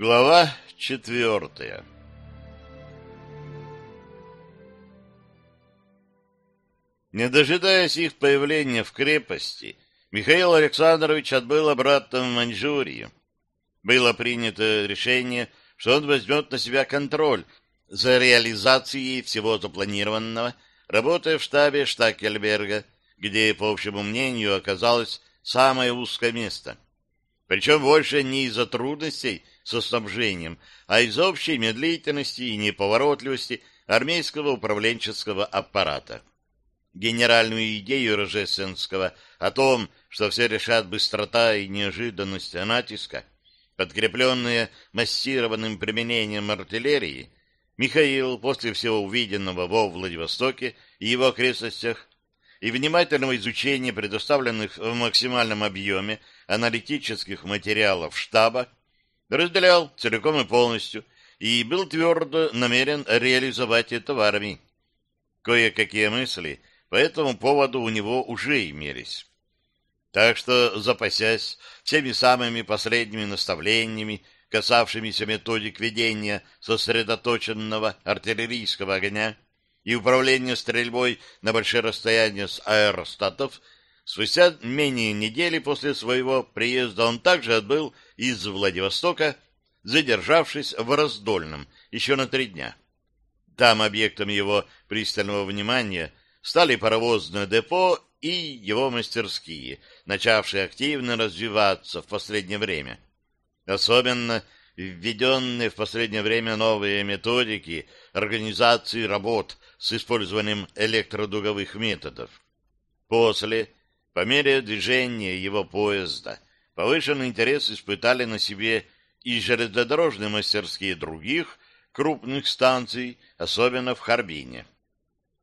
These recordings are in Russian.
Глава четвертая Не дожидаясь их появления в крепости, Михаил Александрович отбыл обратно в Маньчжурию. Было принято решение, что он возьмет на себя контроль за реализацией всего запланированного, работая в штабе Штакельберга, где, по общему мнению, оказалось самое узкое место. Причем больше не из-за трудностей со снабжением, а из-за общей медлительности и неповоротливости армейского управленческого аппарата. Генеральную идею Рожественского о том, что все решат быстрота и неожиданность натиска, подкрепленные массированным применением артиллерии, Михаил после всего увиденного во Владивостоке и его окрестностях и внимательного изучения предоставленных в максимальном объеме аналитических материалов штаба разделял целиком и полностью и был твердо намерен реализовать это в армии. Кое-какие мысли по этому поводу у него уже имелись. Так что, запасясь всеми самыми последними наставлениями, касавшимися методик ведения сосредоточенного артиллерийского огня и управления стрельбой на большие расстояния с аэростатов, спустя менее недели после своего приезда он также отбыл из Владивостока, задержавшись в Раздольном еще на три дня. Там объектом его пристального внимания стали паровозное депо и его мастерские, начавшие активно развиваться в последнее время. Особенно введенные в последнее время новые методики организации работ с использованием электродуговых методов. После, по мере движения его поезда, повышенный интерес испытали на себе и железнодорожные мастерские других крупных станций, особенно в Харбине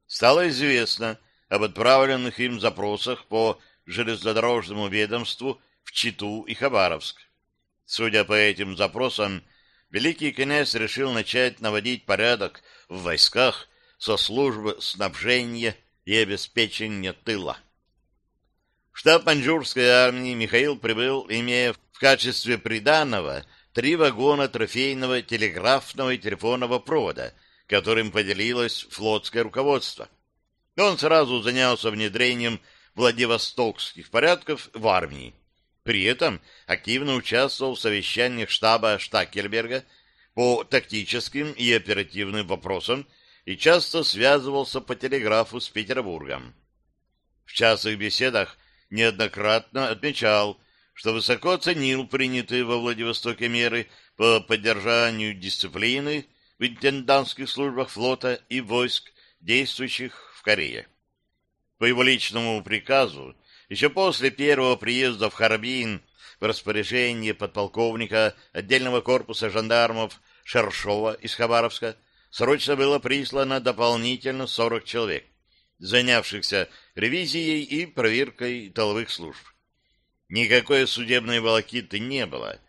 стало известно об отправленных им запросах по железнодорожному ведомству в Читу и Хабаровск. Судя по этим запросам, великий князь решил начать наводить порядок в войсках со службы снабжения и обеспечения тыла. В штаб маньчжурской армии Михаил прибыл, имея в качестве приданого три вагона трофейного телеграфного и телефонного провода — которым поделилось флотское руководство. Он сразу занялся внедрением владивостокских порядков в армии. При этом активно участвовал в совещаниях штаба Штакельберга по тактическим и оперативным вопросам и часто связывался по телеграфу с Петербургом. В частых беседах неоднократно отмечал, что высоко ценил принятые во Владивостоке меры по поддержанию дисциплины в интендантских службах флота и войск, действующих в Корее. По его личному приказу, еще после первого приезда в Харбин в распоряжение подполковника отдельного корпуса жандармов Шершова из Хабаровска срочно было прислано дополнительно 40 человек, занявшихся ревизией и проверкой тыловых служб. Никакой судебной волокиты не было.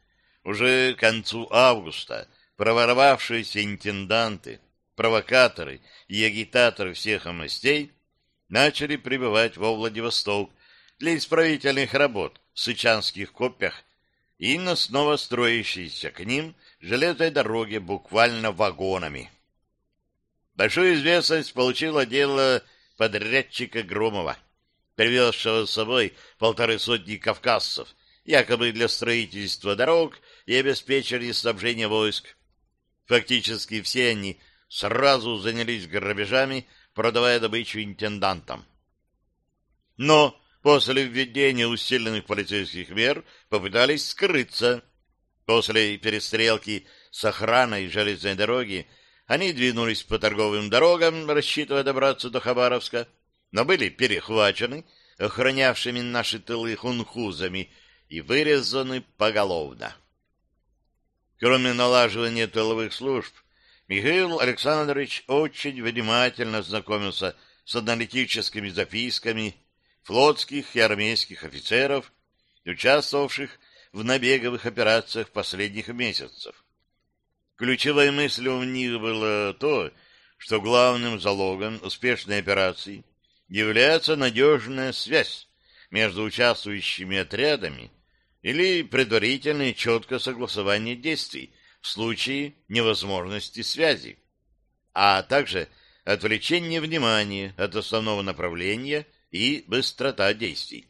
Уже к концу августа проворовавшиеся интенданты, провокаторы и агитаторы всех мастей начали прибывать во Владивосток для исправительных работ в сычанских копьях и на снова строящейся к ним железной дороге буквально вагонами. Большую известность получило дело подрядчика Громова, привезшего с собой полторы сотни кавказцев, якобы для строительства дорог и обеспечения снабжения войск. Фактически все они сразу занялись грабежами, продавая добычу интендантам. Но после введения усиленных полицейских мер попытались скрыться. После перестрелки с охраной железной дороги они двинулись по торговым дорогам, рассчитывая добраться до Хабаровска, но были перехвачены охранявшими наши тылы хунхузами и вырезаны поголовно. Кроме налаживания тыловых служб, Михаил Александрович очень внимательно знакомился с аналитическими записками флотских и армейских офицеров, участвовавших в набеговых операциях последних месяцев. Ключевой мыслью у них было то, что главным залогом успешной операции является надежная связь между участвующими отрядами или предварительное четкое согласование действий в случае невозможности связи, а также отвлечение внимания от основного направления и быстрота действий.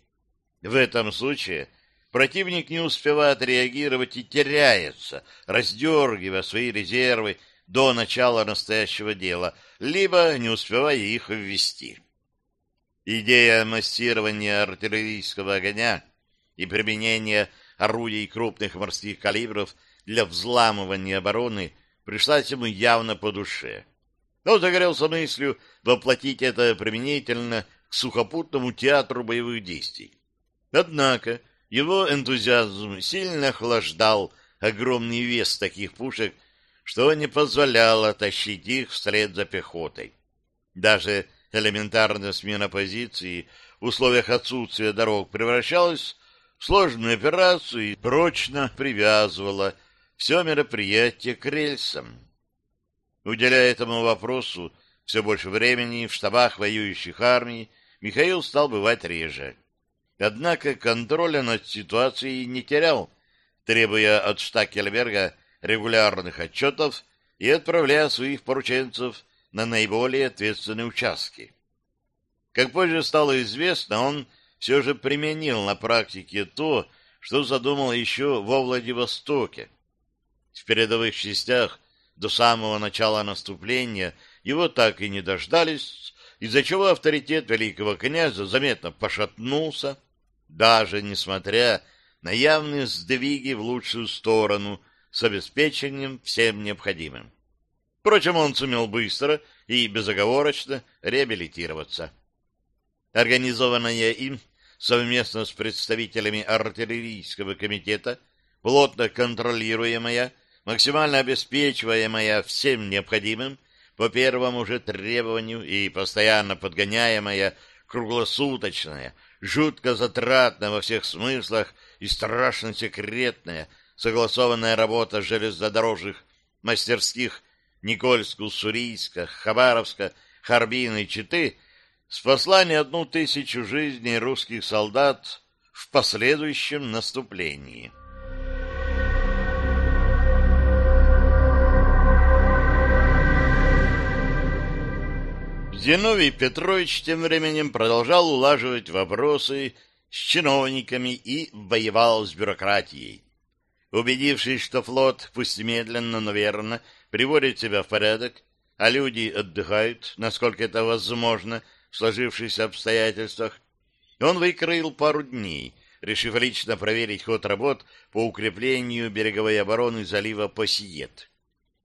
В этом случае противник не успевает реагировать и теряется, раздергивая свои резервы до начала настоящего дела, либо не успевая их ввести. Идея массирования артиллерийского огня и применения орудий крупных морских калибров для взламывания обороны пришлась ему явно по душе. Он загорелся мыслью воплотить это применительно к сухопутному театру боевых действий. Однако его энтузиазм сильно охлаждал огромный вес таких пушек, что не позволяло тащить их вслед за пехотой. Даже элементарная смена позиции в условиях отсутствия дорог превращалась в сложную операцию и прочно привязывала все мероприятие к рельсам. Уделяя этому вопросу все больше времени в штабах воюющих армий, Михаил стал бывать реже. Однако контроля над ситуацией не терял, требуя от Штакельберга регулярных отчетов и отправляя своих порученцев на наиболее ответственные участки. Как позже стало известно, он все же применил на практике то, что задумал еще во Владивостоке. В передовых частях до самого начала наступления его так и не дождались, из-за чего авторитет великого князя заметно пошатнулся, даже несмотря на явные сдвиги в лучшую сторону с обеспечением всем необходимым. Впрочем, он сумел быстро и безоговорочно реабилитироваться. Организованная им совместно с представителями артиллерийского комитета, плотно контролируемая, максимально обеспечиваемая всем необходимым по первому же требованию и постоянно подгоняемая круглосуточная, жутко затратная во всех смыслах и страшно секретная, согласованная работа железнодорожных мастерских Никольск-Уссурийска, Хабаровска, Харбина и Читы спасла не одну тысячу жизней русских солдат в последующем наступлении. Зиновий Петрович тем временем продолжал улаживать вопросы с чиновниками и воевал с бюрократией. Убедившись, что флот, пусть медленно, но верно, приводит себя в порядок, а люди отдыхают, насколько это возможно, в сложившихся обстоятельствах, он выкроил пару дней, решив лично проверить ход работ по укреплению береговой обороны залива Посиет.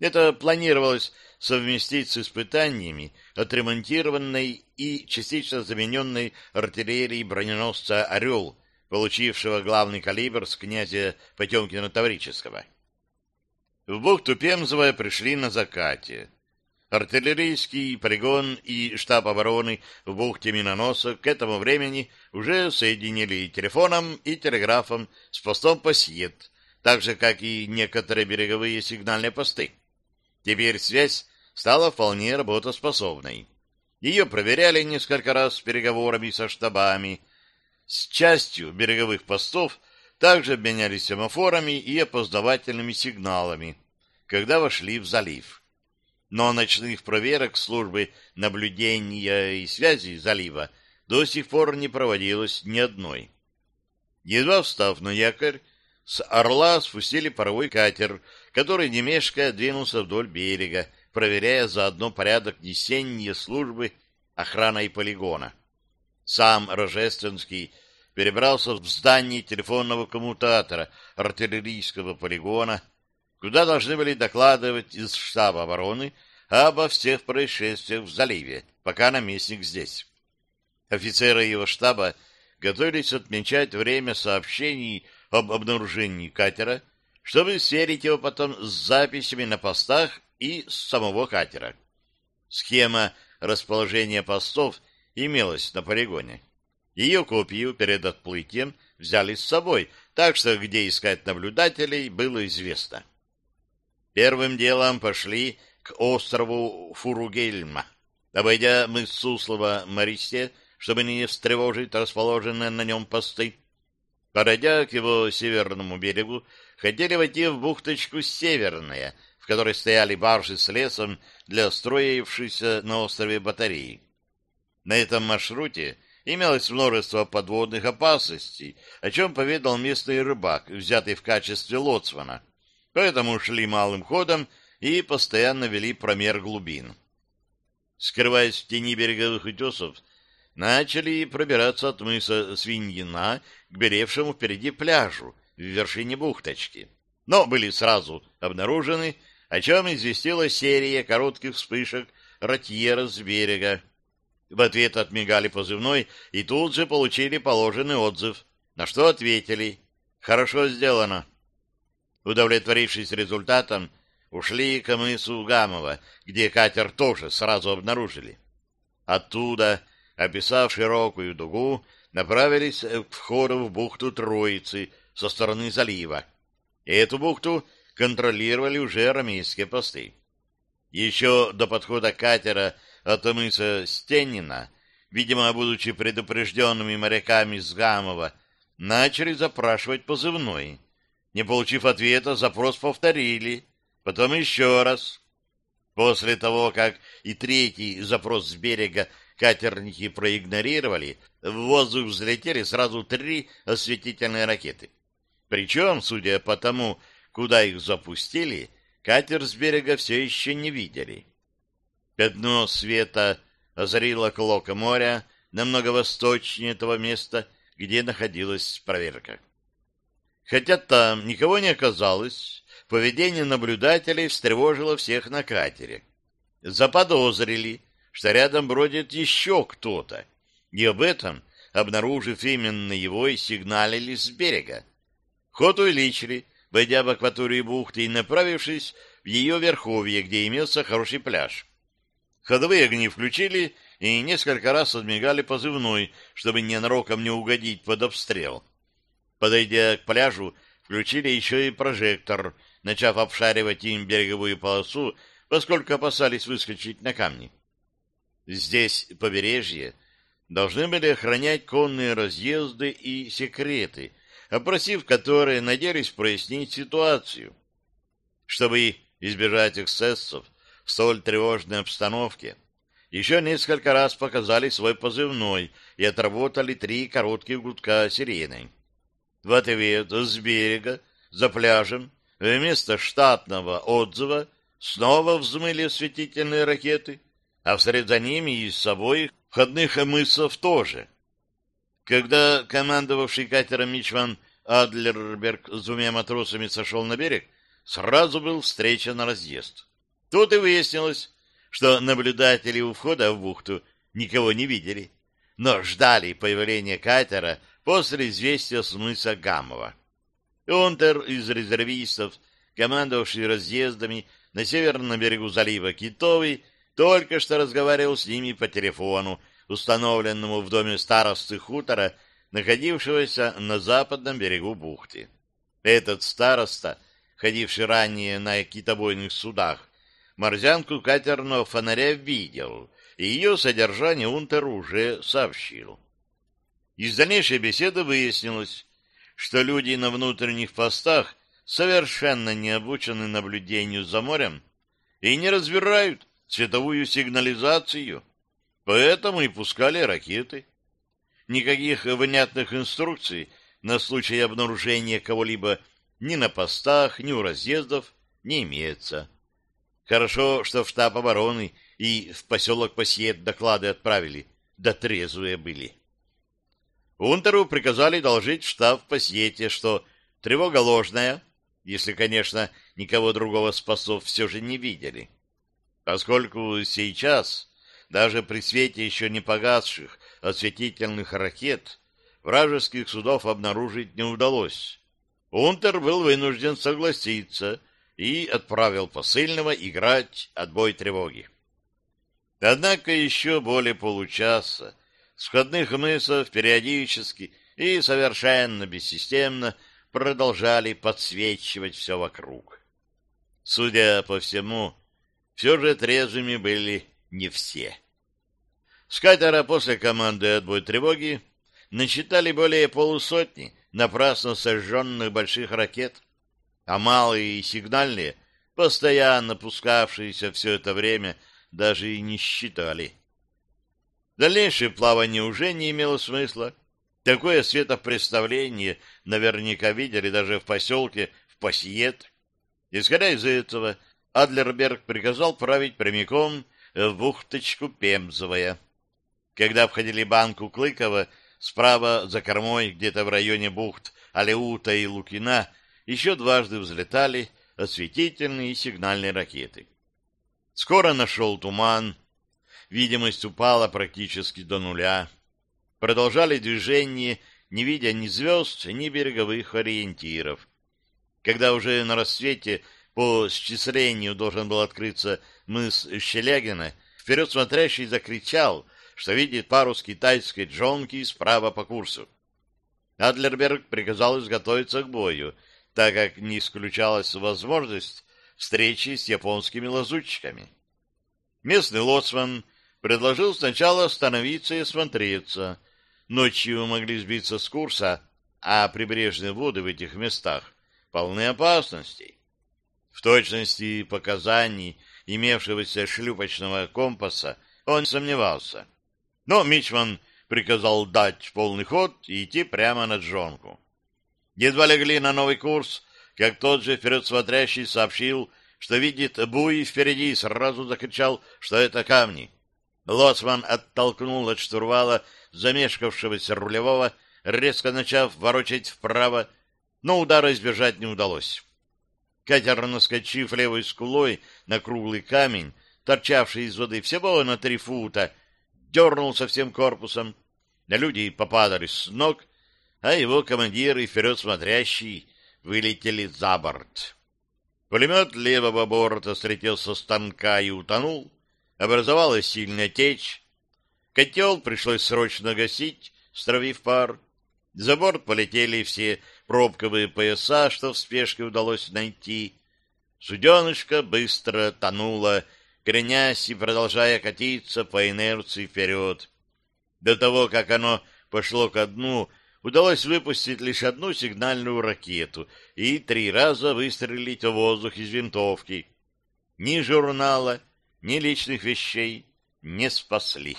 Это планировалось совместить с испытаниями отремонтированной и частично замененной артиллерии броненосца «Орел», получившего главный калибр с князя Потемкина-Таврического. В бухту Пемзовая пришли на закате. Артиллерийский полигон и штаб обороны в бухте Миноноса к этому времени уже соединили телефоном и телеграфом с постом Пассиет, так же, как и некоторые береговые сигнальные посты. Теперь связь стала вполне работоспособной. Ее проверяли несколько раз с переговорами со штабами. С частью береговых постов также обменялись семафорами и опоздавательными сигналами, когда вошли в залив. Но ночных проверок службы наблюдения и связи залива до сих пор не проводилось ни одной. Едва встав на якорь, с «Орла» спустили паровой катер, который, не мешкая, двинулся вдоль берега, проверяя заодно порядок несения службы охраной полигона. Сам Рожественский перебрался в здание телефонного коммутатора артиллерийского полигона, куда должны были докладывать из штаба обороны обо всех происшествиях в заливе, пока наместник здесь. Офицеры его штаба готовились отмечать время сообщений об обнаружении катера, чтобы сверить его потом с записями на постах и с самого катера. Схема расположения постов имелась на полигоне. Ее копию перед отплытием взяли с собой, так что где искать наблюдателей было известно. Первым делом пошли к острову Фуругельма. Обойдя мыс Суслова Мористе, чтобы не встревожить расположенные на нем посты, Подойдя к его северному берегу, хотели войти в бухточку Северная, в которой стояли баржи с лесом для строившейся на острове батареи. На этом маршруте имелось множество подводных опасностей, о чем поведал местный рыбак, взятый в качестве лоцмана. Поэтому шли малым ходом и постоянно вели промер глубин. Скрываясь в тени береговых утесов, начали пробираться от мыса Свиньина к беревшему впереди пляжу в вершине бухточки. Но были сразу обнаружены, о чем известила серия коротких вспышек ротьера с берега. В ответ отмигали позывной и тут же получили положенный отзыв, на что ответили «Хорошо сделано». Удовлетворившись результатом, ушли к мысу Гамова, где катер тоже сразу обнаружили. Оттуда, описав широкую дугу, направились к входу в бухту Троицы со стороны залива. Эту бухту контролировали уже армейские посты. Еще до подхода катера от мыса Стенина, видимо, будучи предупрежденными моряками с Гамова, начали запрашивать позывной. Не получив ответа, запрос повторили, потом еще раз. После того, как и третий запрос с берега катерники проигнорировали, в воздух взлетели сразу три осветительные ракеты. Причем, судя по тому, куда их запустили, катер с берега все еще не видели. Пятно света озарило клок моря намного восточнее того места, где находилась проверка. Хотя там никого не оказалось, поведение наблюдателей встревожило всех на катере. Заподозрили, что рядом бродит еще кто-то, и об этом, обнаружив именно его, и сигналили с берега. Ход увеличили, войдя в акваторию бухты и направившись в ее верховье, где имелся хороший пляж. Ходовые огни включили и несколько раз отмигали позывной, чтобы ненароком не угодить под обстрел. Подойдя к пляжу, включили еще и прожектор, начав обшаривать им береговую полосу, поскольку опасались выскочить на камни. Здесь побережье должны были охранять конные разъезды и секреты, опросив которые, надеялись прояснить ситуацию. Чтобы избежать эксцессов, в столь тревожной обстановке. Еще несколько раз показали свой позывной и отработали три коротких гудка сирены. В ответ с берега, за пляжем, вместо штатного отзыва снова взмыли осветительные ракеты, а вслед за ними и с собой входных мысов тоже. Когда командовавший катером Мичман Адлерберг с двумя матросами сошел на берег, сразу был встречен разъезд. Тут и выяснилось, что наблюдатели у входа в бухту никого не видели, но ждали появления катера после известия с мыса Гамова. Унтер из резервистов, командовавший разъездами на северном берегу залива Китовый, только что разговаривал с ними по телефону, установленному в доме старосты хутора, находившегося на западном берегу бухты. Этот староста, ходивший ранее на китобойных судах, морзянку катерного фонаря видел, и ее содержание Унтер уже сообщил. Из дальнейшей беседы выяснилось, что люди на внутренних постах совершенно не обучены наблюдению за морем и не разбирают цветовую сигнализацию, поэтому и пускали ракеты. Никаких внятных инструкций на случай обнаружения кого-либо ни на постах, ни у разъездов не имеется. Хорошо, что в штаб обороны и в поселок Пассиет доклады отправили, да трезвые были. Унтеру приказали доложить в штаб Пассиете, что тревога ложная, если, конечно, никого другого спасов все же не видели. Поскольку сейчас, даже при свете еще не погасших осветительных ракет, вражеских судов обнаружить не удалось. Унтер был вынужден согласиться — и отправил посыльного играть отбой тревоги. Однако еще более получаса с входных мысов периодически и совершенно бессистемно продолжали подсвечивать все вокруг. Судя по всему, все же трезвыми были не все. С катера после команды отбой тревоги насчитали более полусотни напрасно сожженных больших ракет, а малые и сигнальные, постоянно пускавшиеся все это время, даже и не считали. Дальнейшее плавание уже не имело смысла. Такое светопредставление наверняка видели даже в поселке в Пассиет. Исходя из этого, Адлерберг приказал править прямиком в бухточку Пемзовая. Когда обходили банку Клыкова, справа за кормой, где-то в районе бухт Алеута и Лукина, еще дважды взлетали осветительные и сигнальные ракеты. Скоро нашел туман, видимость упала практически до нуля. Продолжали движение, не видя ни звезд, ни береговых ориентиров. Когда уже на рассвете по счислению должен был открыться мыс Щелягина, вперед смотрящий закричал, что видит парус китайской джонки справа по курсу. Адлерберг приказал изготовиться к бою, так как не исключалась возможность встречи с японскими лазутчиками. Местный лоцман предложил сначала остановиться и осмотреться. Ночью могли сбиться с курса, а прибрежные воды в этих местах полны опасностей. В точности показаний имевшегося шлюпочного компаса он сомневался. Но Мичман приказал дать полный ход и идти прямо на джонку. Едва легли на новый курс, как тот же вперед сообщил, что видит буй впереди и сразу закричал, что это камни. Лоцман оттолкнул от штурвала замешкавшегося рулевого, резко начав ворочать вправо, но удара избежать не удалось. Катер, наскочив левой скулой на круглый камень, торчавший из воды всего на три фута, дернулся всем корпусом. Люди попадали с ног, а его командир и вперед смотрящий вылетели за борт. Пулемет левого борта слетел со станка и утонул. Образовалась сильная течь. Котел пришлось срочно гасить, стравив пар. За борт полетели все пробковые пояса, что в спешке удалось найти. Суденышко быстро тонуло, кренясь и продолжая катиться по инерции вперед. До того, как оно пошло ко дну, удалось выпустить лишь одну сигнальную ракету и три раза выстрелить в воздух из винтовки. Ни журнала, ни личных вещей не спасли.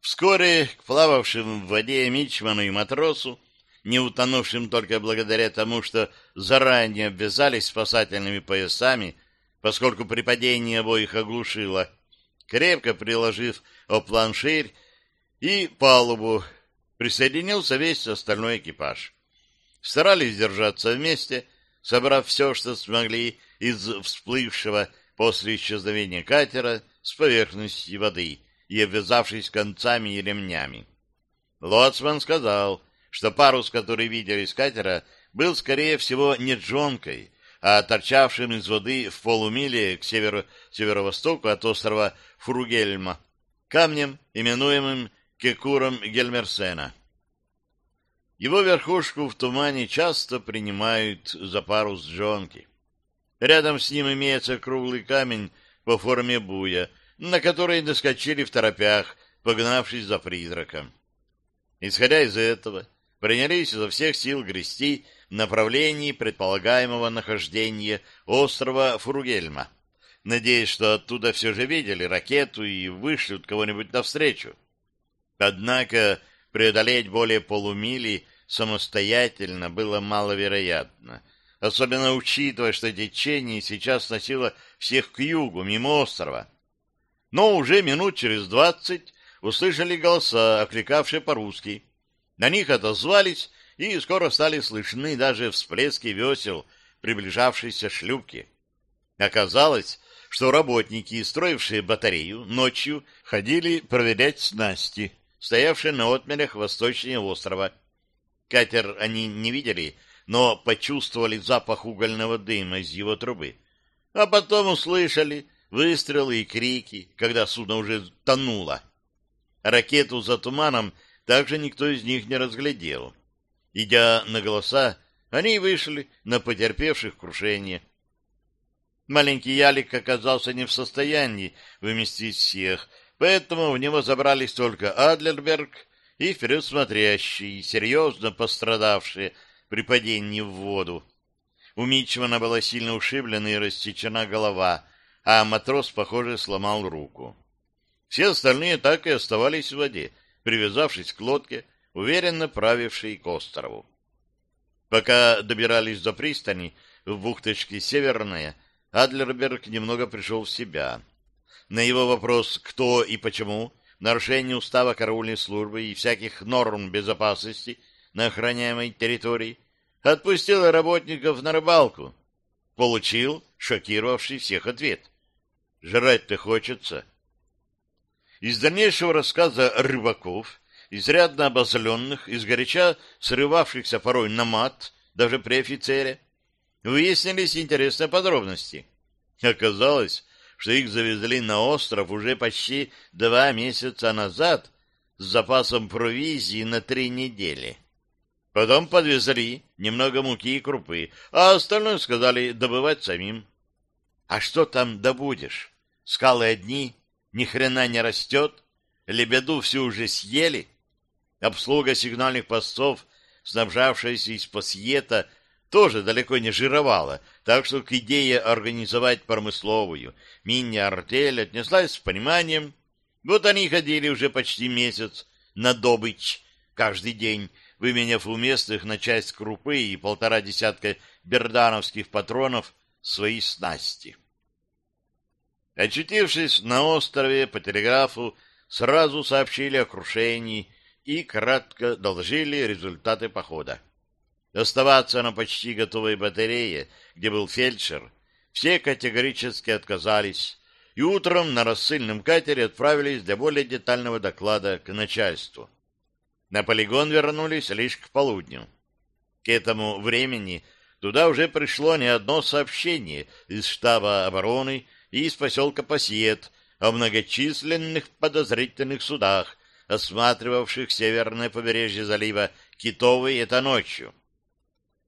Вскоре к плававшим в воде мичману и матросу, не утонувшим только благодаря тому, что заранее обвязались спасательными поясами, поскольку при падении обоих оглушило, крепко приложив о планширь и палубу, присоединился весь остальной экипаж. Старались держаться вместе, собрав все, что смогли из всплывшего после исчезновения катера с поверхности воды и обвязавшись концами и ремнями. Лоцман сказал, что парус, который видели с катера, был, скорее всего, не джонкой, а торчавшим из воды в полумиле к северо северо-востоку от острова Фругельма, камнем, именуемым Кекуром Гельмерсена. Его верхушку в тумане часто принимают за парус джонки. Рядом с ним имеется круглый камень по форме буя, на который наскочили в торопях, погнавшись за призраком. Исходя из этого, принялись изо всех сил грести в направлении предполагаемого нахождения острова Фуругельма, надеясь, что оттуда все же видели ракету и вышлют кого-нибудь навстречу. Однако преодолеть более полумили самостоятельно было маловероятно, особенно учитывая, что течение сейчас носило всех к югу, мимо острова. Но уже минут через двадцать услышали голоса, окликавшие по-русски. На них отозвались, и скоро стали слышны даже всплески весел приближавшейся шлюпки. Оказалось, что работники, строившие батарею, ночью ходили проверять снасти, стоявшие на отмелях восточнее острова. Катер они не видели, но почувствовали запах угольного дыма из его трубы. А потом услышали выстрелы и крики, когда судно уже тонуло. Ракету за туманом также никто из них не разглядел. Идя на голоса, они вышли на потерпевших крушение. Маленький ялик оказался не в состоянии выместить всех, поэтому в него забрались только Адлерберг и вперед смотрящие, серьезно пострадавшие при падении в воду. У Мичмана была сильно ушиблена и рассечена голова, а матрос, похоже, сломал руку. Все остальные так и оставались в воде, привязавшись к лодке, уверенно правившей к острову. Пока добирались до пристани, в бухточке Северная, Адлерберг немного пришел в себя. На его вопрос «кто и почему?» нарушение устава караульной службы и всяких норм безопасности на охраняемой территории отпустил работников на рыбалку. Получил шокировавший всех ответ. Жрать-то хочется. Из дальнейшего рассказа рыбаков, изрядно обозленных, изгоряча срывавшихся порой на мат, даже при офицере, выяснились интересные подробности. Оказалось, что их завезли на остров уже почти два месяца назад с запасом провизии на три недели. Потом подвезли немного муки и крупы, а остальное сказали добывать самим. А что там добудешь? Скалы одни, ни хрена не растет, лебеду всю уже съели. Обслуга сигнальных постов, снабжавшаяся из пассиета, тоже далеко не жировала, так что к идее организовать промысловую мини-артель отнеслась с пониманием. Вот они ходили уже почти месяц на добычь каждый день, выменяв у местных на часть крупы и полтора десятка бердановских патронов свои снасти. Очутившись на острове по телеграфу, сразу сообщили о крушении и кратко доложили результаты похода. Оставаться на почти готовой батарее, где был фельдшер, все категорически отказались, и утром на рассыльном катере отправились для более детального доклада к начальству. На полигон вернулись лишь к полудню. К этому времени туда уже пришло не одно сообщение из штаба обороны и из поселка Пассиет о многочисленных подозрительных судах, осматривавших северное побережье залива Китовый это ночью.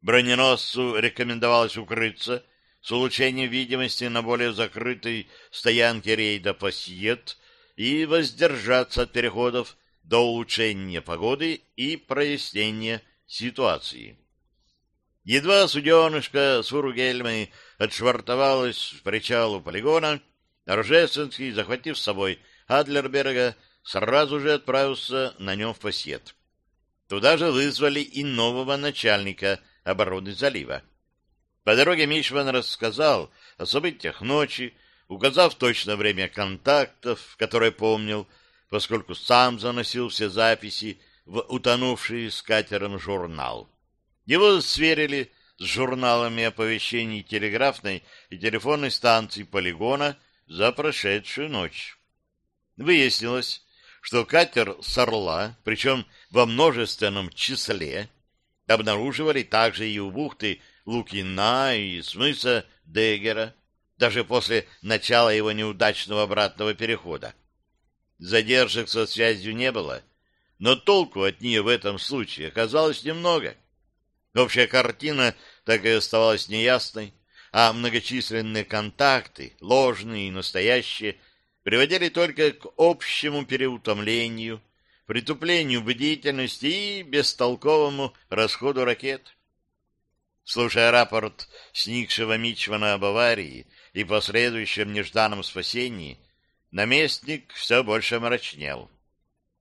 Броненосцу рекомендовалось укрыться с улучшением видимости на более закрытой стоянке рейда Пассиет и воздержаться от переходов до улучшения погоды и прояснения ситуации. Едва суденышко с Ургельмой отшвартовалось в причалу полигона, Рожественский, захватив с собой Адлерберга, сразу же отправился на нем в посет. Туда же вызвали и нового начальника обороны залива. По дороге Мишман рассказал о событиях ночи, указав точно время контактов, которые помнил, поскольку сам заносил все записи в утонувший с катером журнал. Его сверили с журналами оповещений телеграфной и телефонной станции полигона за прошедшую ночь. Выяснилось, что катер с «Орла», причем во множественном числе, обнаруживали также и у бухты Лукина и с мыса Дегера, даже после начала его неудачного обратного перехода. Задержек со связью не было, но толку от нее в этом случае оказалось немного. Общая картина так и оставалась неясной, а многочисленные контакты, ложные и настоящие, приводили только к общему переутомлению, притуплению бдительности и бестолковому расходу ракет. Слушая рапорт сникшего Мичмана об аварии и последующем нежданном спасении, наместник все больше мрачнел.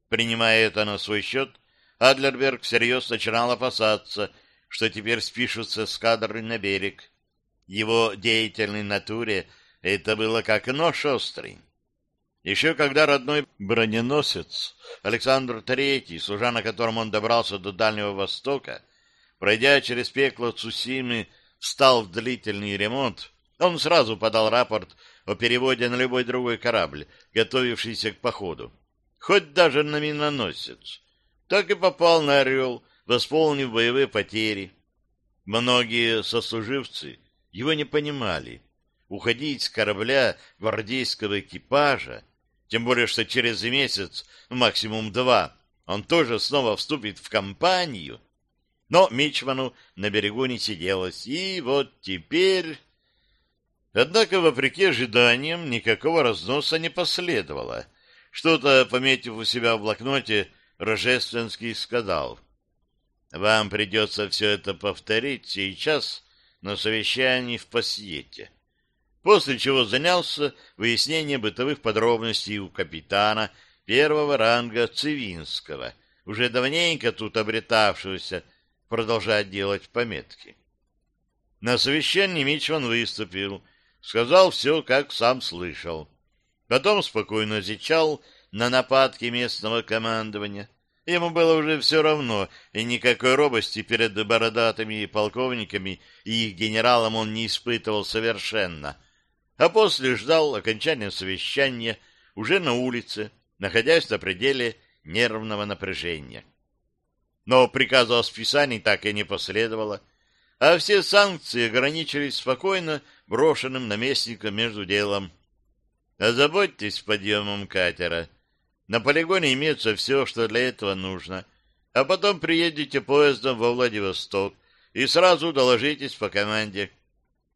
Принимая это на свой счет, Адлерберг всерьез начинал опасаться, что теперь спишутся с кадры на берег. Его деятельной натуре это было как нож острый. Еще когда родной броненосец Александр III, служа на котором он добрался до Дальнего Востока, пройдя через пекло Цусимы, встал в длительный ремонт, он сразу подал рапорт о переводе на любой другой корабль, готовившийся к походу, хоть даже на миноносец. Так и попал на «Орел», восполнив боевые потери. Многие сослуживцы его не понимали. Уходить с корабля гвардейского экипажа тем более, что через месяц, максимум два, он тоже снова вступит в компанию. Но Мичману на берегу не сиделось, и вот теперь... Однако, вопреки ожиданиям, никакого разноса не последовало. Что-то, пометив у себя в блокноте, Рожественский сказал. «Вам придется все это повторить сейчас на совещании в Пассиете, после чего занялся выяснением бытовых подробностей у капитана первого ранга Цивинского, уже давненько тут обретавшегося, продолжать делать пометки. На совещании Мичман выступил, сказал все, как сам слышал. Потом спокойно зичал на нападки местного командования. Ему было уже все равно, и никакой робости перед бородатыми полковниками и их генералом он не испытывал совершенно. А после ждал окончания совещания уже на улице, находясь на пределе нервного напряжения. Но приказа о списании так и не последовало, а все санкции ограничились спокойно брошенным наместником между делом. Озаботьтесь подъемом катера. На полигоне имеется все, что для этого нужно. А потом приедете поездом во Владивосток и сразу доложитесь по команде.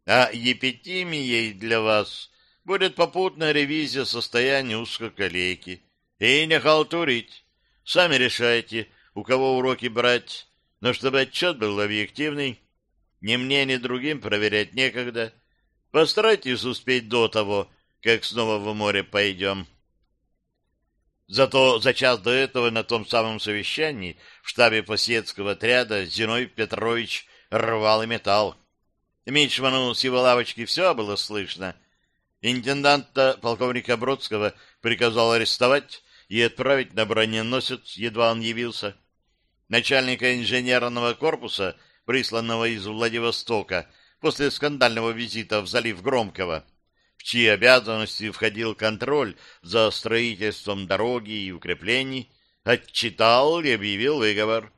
А епитимией для вас будет попутная ревизия состояния узкоколейки. И не халтурить. Сами решайте, у кого уроки брать. Но чтобы отчет был объективный, ни мне, ни другим проверять некогда. Постарайтесь успеть до того, как снова в море пойдем. Зато за час до этого на том самом совещании в штабе посетского отряда Зиной Петрович рвал и металл. Мичману с его лавочки все было слышно. Интенданта полковника Бродского приказал арестовать и отправить на броненосец, едва он явился. Начальника инженерного корпуса, присланного из Владивостока после скандального визита в залив Громкого, в чьи обязанности входил контроль за строительством дороги и укреплений, отчитал и объявил выговор.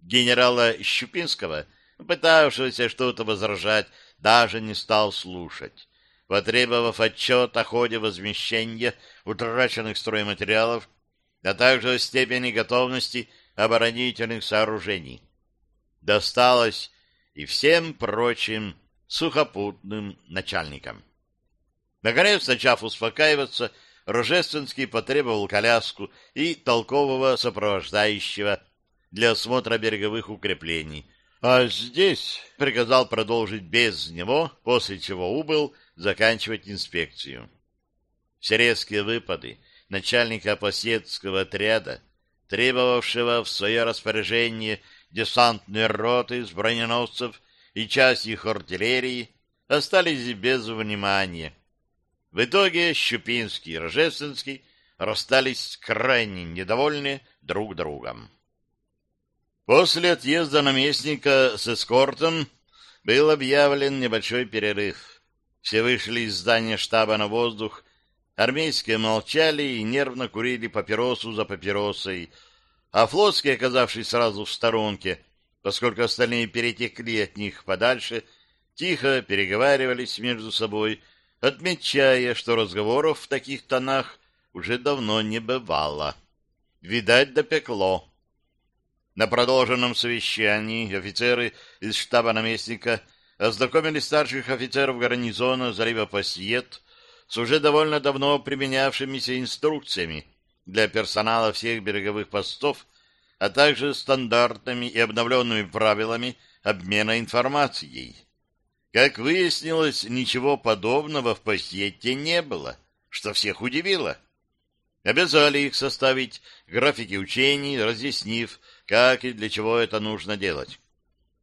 Генерала Щупинского, пытавшегося что-то возражать, даже не стал слушать. Потребовав отчет о ходе возмещения утраченных стройматериалов, а также о степени готовности оборонительных сооружений. Досталось и всем прочим сухопутным начальникам. Наконец, начав успокаиваться, Рожественский потребовал коляску и толкового сопровождающего для осмотра береговых укреплений. А здесь приказал продолжить без него, после чего убыл заканчивать инспекцию. Все резкие выпады начальника посетского отряда, требовавшего в свое распоряжение десантные роты из броненосцев и часть их артиллерии, остались без внимания в итоге Щупинский и Рожественский расстались крайне недовольны друг другом. После отъезда наместника с эскортом был объявлен небольшой перерыв. Все вышли из здания штаба на воздух, армейские молчали и нервно курили папиросу за папиросой, а флотские, оказавшись сразу в сторонке, поскольку остальные перетекли от них подальше, тихо переговаривались между собой отмечая, что разговоров в таких тонах уже давно не бывало. Видать, допекло. На продолженном совещании офицеры из штаба наместника ознакомили старших офицеров гарнизона залива Пассиет с уже довольно давно применявшимися инструкциями для персонала всех береговых постов, а также стандартными и обновленными правилами обмена информацией. Как выяснилось, ничего подобного в пассете не было, что всех удивило. Обязали их составить графики учений, разъяснив, как и для чего это нужно делать.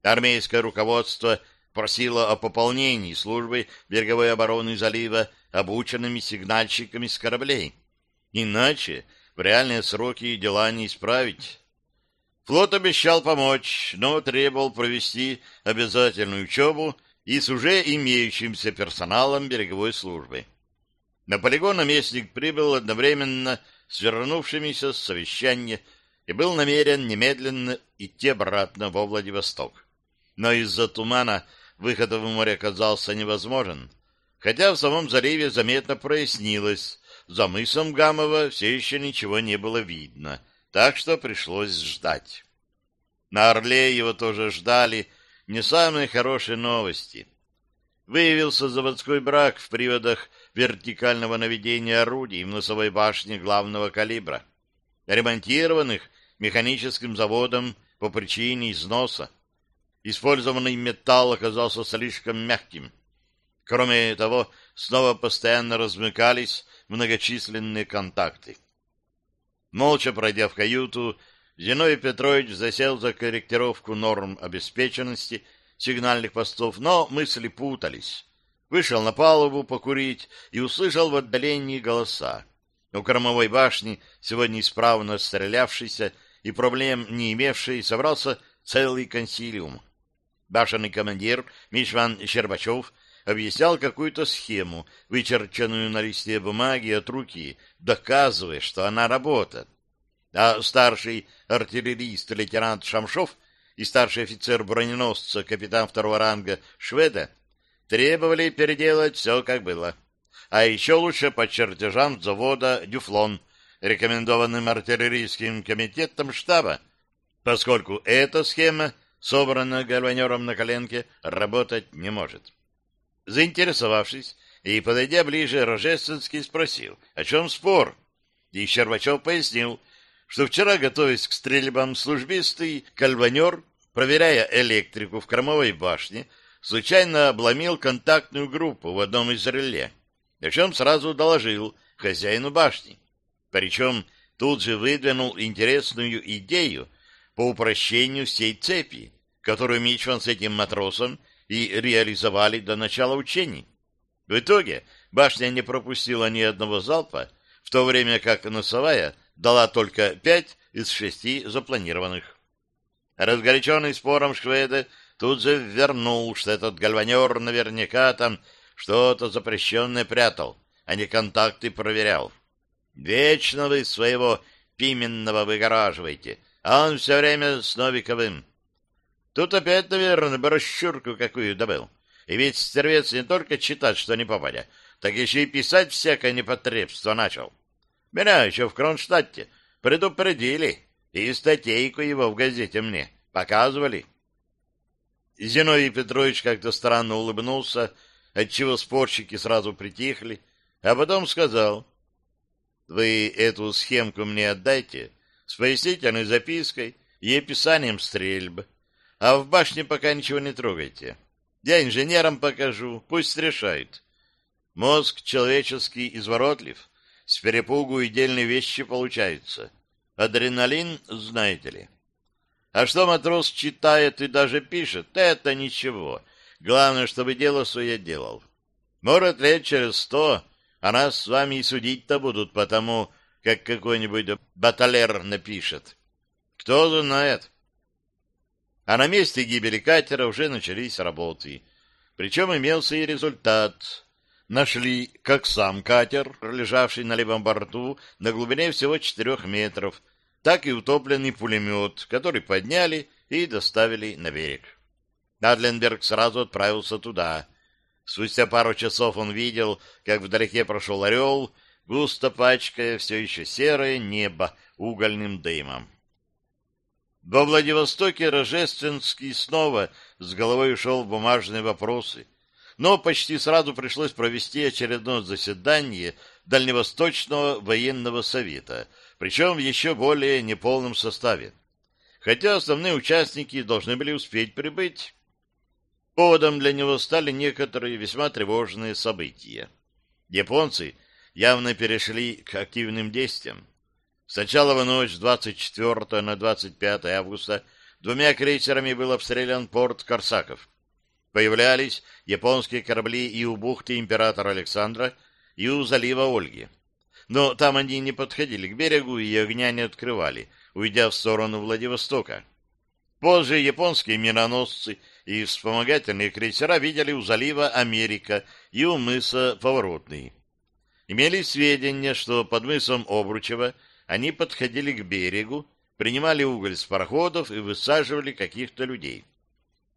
Армейское руководство просило о пополнении службы береговой обороны залива обученными сигнальщиками с кораблей. Иначе в реальные сроки дела не исправить. Флот обещал помочь, но требовал провести обязательную учебу и с уже имеющимся персоналом береговой службы. На полигон наместник прибыл одновременно с вернувшимися с совещания и был намерен немедленно идти обратно во Владивосток. Но из-за тумана выход в море оказался невозможен, хотя в самом заливе заметно прояснилось, за мысом Гамова все еще ничего не было видно, так что пришлось ждать. На Орле его тоже ждали, не самые хорошие новости. Выявился заводской брак в приводах вертикального наведения орудий в носовой башне главного калибра, ремонтированных механическим заводом по причине износа. использованный металл оказался слишком мягким. Кроме того, снова постоянно размыкались многочисленные контакты. Молча пройдя в каюту, Зиновий Петрович засел за корректировку норм обеспеченности сигнальных постов, но мысли путались. Вышел на палубу покурить и услышал в отдалении голоса. У кормовой башни, сегодня исправно стрелявшийся и проблем не имевший, собрался целый консилиум. Башенный командир Мишван Щербачев объяснял какую-то схему, вычерченную на листе бумаги от руки, доказывая, что она работает. А старший артиллерист лейтенант Шамшов и старший офицер броненосца капитан второго ранга Шведа требовали переделать все, как было. А еще лучше по чертежам завода «Дюфлон», рекомендованным артиллерийским комитетом штаба, поскольку эта схема, собранная гальванером на коленке, работать не может. Заинтересовавшись и подойдя ближе, Рожественский спросил, о чем спор? И Щербачев пояснил, что вчера, готовясь к стрельбам, службистый кальванер, проверяя электрику в кормовой башне, случайно обломил контактную группу в одном из реле, о чем сразу доложил хозяину башни. Причем тут же выдвинул интересную идею по упрощению всей цепи, которую Мичман с этим матросом и реализовали до начала учений. В итоге башня не пропустила ни одного залпа, в то время как носовая дала только пять из шести запланированных. Разгоряченный спором Шведа тут же вернул, что этот гальванер наверняка там что-то запрещенное прятал, а не контакты проверял. Вечно вы своего Пименного выгораживаете, а он все время с Новиковым. Тут опять, наверное, брошюрку какую добыл. И ведь стервец не только читать, что не попадя, так еще и писать всякое непотребство начал. Меня еще в Кронштадте предупредили, и статейку его в газете мне показывали. Зиновий Петрович как-то странно улыбнулся, отчего спорщики сразу притихли, а потом сказал, «Вы эту схемку мне отдайте с пояснительной запиской и описанием стрельбы а в башне пока ничего не трогайте. Я инженерам покажу, пусть решают. Мозг человеческий изворотлив, с перепугу и дельные вещи получаются. Адреналин, знаете ли. А что матрос читает и даже пишет, это ничего. Главное, чтобы дело свое делал. Может, лет через сто, а нас с вами и судить-то будут потому, как какой-нибудь баталер напишет. Кто знает. А на месте гибели катера уже начались работы. Причем имелся и результат. Нашли как сам катер, лежавший на левом борту на глубине всего четырех метров, так и утопленный пулемет, который подняли и доставили на берег. Адленберг сразу отправился туда. Спустя пару часов он видел, как вдалеке прошел орел, густо пачкая все еще серое небо угольным дымом. Во Владивостоке Рожественский снова с головой ушел в бумажные вопросы, но почти сразу пришлось провести очередное заседание Дальневосточного военного совета, причем в еще более неполном составе, хотя основные участники должны были успеть прибыть. Поводом для него стали некоторые весьма тревожные события. Японцы явно перешли к активным действиям. Сначала в ночь с 24 на 25 августа двумя крейсерами был обстрелян порт Корсаков. Появлялись японские корабли и у бухты императора Александра, и у залива Ольги. Но там они не подходили к берегу и огня не открывали, уйдя в сторону Владивостока. Позже японские миноносцы и вспомогательные крейсера видели у залива Америка и у мыса Поворотный. Имели сведения, что под мысом Обручева они подходили к берегу, принимали уголь с пароходов и высаживали каких-то людей.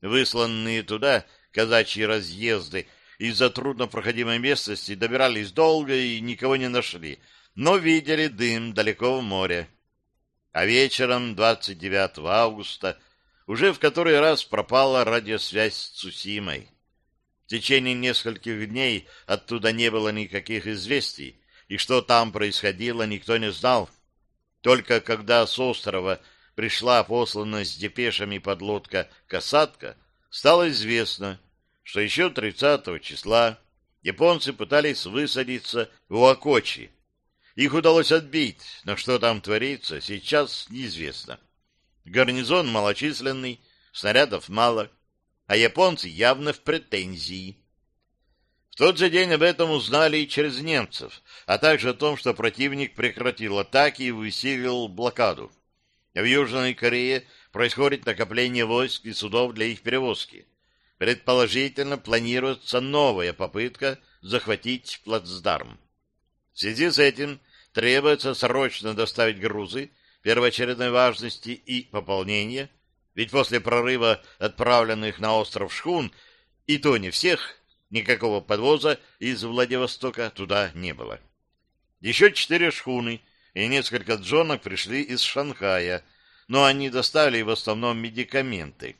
Высланные туда казачьи разъезды из-за труднопроходимой местности добирались долго и никого не нашли, но видели дым далеко в море. А вечером 29 августа уже в который раз пропала радиосвязь с Цусимой. В течение нескольких дней оттуда не было никаких известий, и что там происходило, никто не знал. Только когда с острова пришла посланная с депешами подлодка «Касатка», стало известно, что еще 30 числа японцы пытались высадиться в Уакочи. Их удалось отбить, но что там творится, сейчас неизвестно. Гарнизон малочисленный, снарядов мало, а японцы явно в претензии. В тот же день об этом узнали и через немцев, а также о том, что противник прекратил атаки и усилил блокаду. В Южной Корее происходит накопление войск и судов для их перевозки. Предположительно, планируется новая попытка захватить плацдарм. В связи с этим требуется срочно доставить грузы первоочередной важности и пополнения, ведь после прорыва отправленных на остров шхун, и то не всех, никакого подвоза из Владивостока туда не было. Еще четыре шхуны и несколько джонок пришли из Шанхая, но они доставили в основном медикаменты.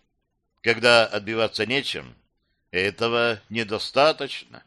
Когда отбиваться нечем, этого недостаточно.